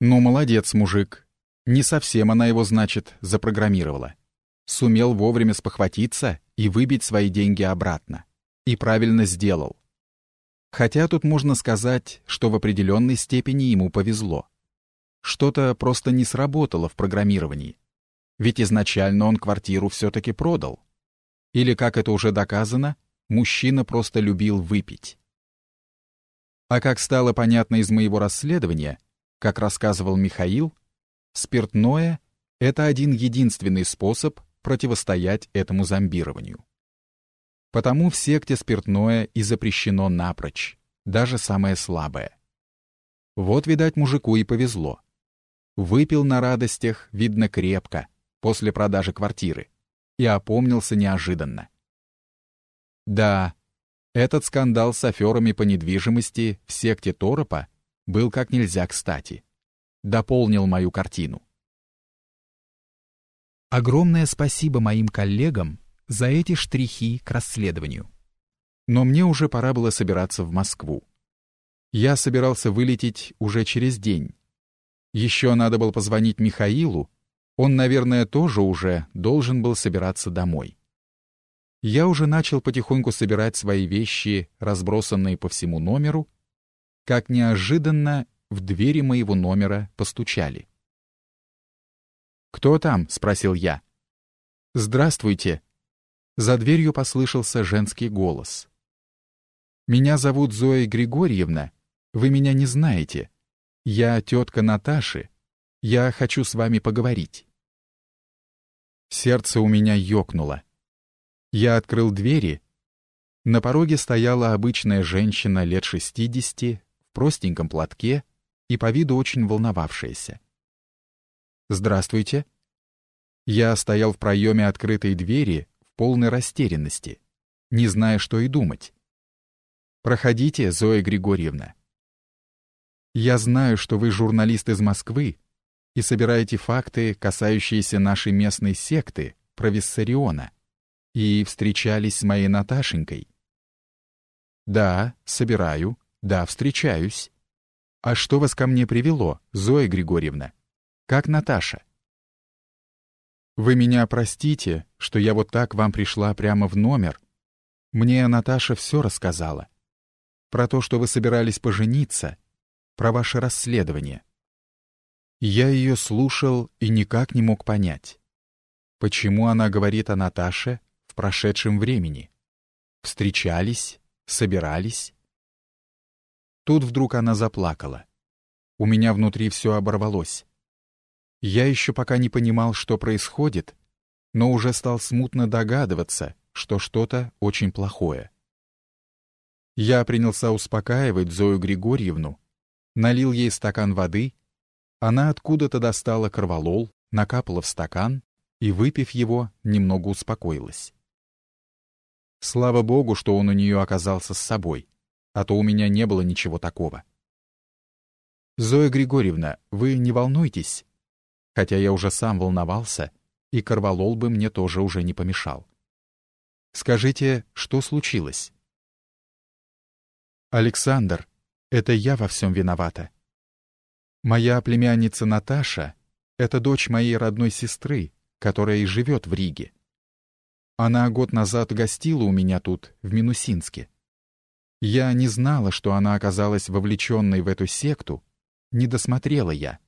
Ну, молодец, мужик. Не совсем она его, значит, запрограммировала. Сумел вовремя спохватиться и выбить свои деньги обратно. И правильно сделал. Хотя тут можно сказать, что в определенной степени ему повезло. Что-то просто не сработало в программировании. Ведь изначально он квартиру все-таки продал. Или, как это уже доказано, мужчина просто любил выпить. А как стало понятно из моего расследования, как рассказывал Михаил, спиртное — это один единственный способ противостоять этому зомбированию. Потому в секте спиртное и запрещено напрочь, даже самое слабое. Вот, видать, мужику и повезло. Выпил на радостях, видно, крепко, после продажи квартиры, и опомнился неожиданно. Да, этот скандал с аферами по недвижимости в секте Торопа был как нельзя кстати. Дополнил мою картину. Огромное спасибо моим коллегам за эти штрихи к расследованию. Но мне уже пора было собираться в Москву. Я собирался вылететь уже через день. Еще надо было позвонить Михаилу, он, наверное, тоже уже должен был собираться домой. Я уже начал потихоньку собирать свои вещи, разбросанные по всему номеру, как неожиданно в двери моего номера постучали. «Кто там?» — спросил я. «Здравствуйте». За дверью послышался женский голос. «Меня зовут Зоя Григорьевна. Вы меня не знаете. Я тетка Наташи. Я хочу с вами поговорить». Сердце у меня ёкнуло. Я открыл двери. На пороге стояла обычная женщина лет шестидесяти простеньком платке и по виду очень волновавшаяся. «Здравствуйте». Я стоял в проеме открытой двери в полной растерянности, не зная, что и думать. «Проходите, Зоя Григорьевна». «Я знаю, что вы журналист из Москвы и собираете факты, касающиеся нашей местной секты, Провиссариона, и встречались с моей Наташенькой». «Да, собираю», да, встречаюсь. А что вас ко мне привело, Зоя Григорьевна? Как Наташа? Вы меня простите, что я вот так вам пришла прямо в номер. Мне Наташа все рассказала. Про то, что вы собирались пожениться, про ваше расследование. Я ее слушал и никак не мог понять, почему она говорит о Наташе в прошедшем времени. Встречались, собирались. Тут вдруг она заплакала. У меня внутри все оборвалось. Я еще пока не понимал, что происходит, но уже стал смутно догадываться, что что-то очень плохое. Я принялся успокаивать Зою Григорьевну, налил ей стакан воды, она откуда-то достала корвалол, накапала в стакан и, выпив его, немного успокоилась. Слава богу, что он у нее оказался с собой а то у меня не было ничего такого. «Зоя Григорьевна, вы не волнуйтесь?» Хотя я уже сам волновался, и корвалол бы мне тоже уже не помешал. «Скажите, что случилось?» «Александр, это я во всем виновата. Моя племянница Наташа — это дочь моей родной сестры, которая и живет в Риге. Она год назад гостила у меня тут, в Минусинске. Я не знала, что она оказалась вовлеченной в эту секту, не досмотрела я.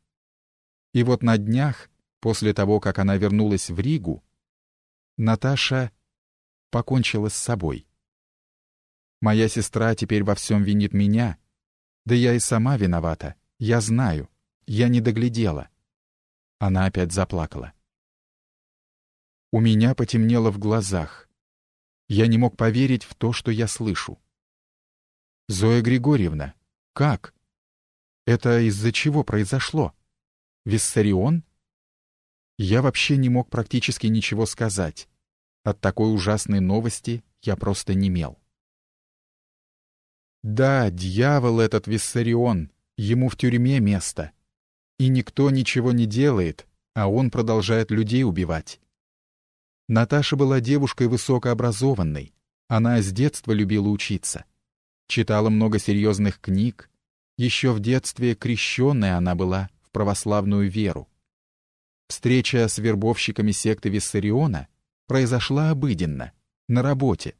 И вот на днях, после того, как она вернулась в Ригу, Наташа покончила с собой. Моя сестра теперь во всем винит меня, да я и сама виновата, я знаю, я не доглядела. Она опять заплакала. У меня потемнело в глазах. Я не мог поверить в то, что я слышу. Зоя Григорьевна, как? Это из-за чего произошло? Виссарион? Я вообще не мог практически ничего сказать. От такой ужасной новости я просто немел. Да, дьявол этот Виссарион, ему в тюрьме место. И никто ничего не делает, а он продолжает людей убивать. Наташа была девушкой высокообразованной. Она с детства любила учиться читала много серьезных книг. Еще в детстве крещенная она была в православную веру. Встреча с вербовщиками секты Виссариона произошла обыденно, на работе.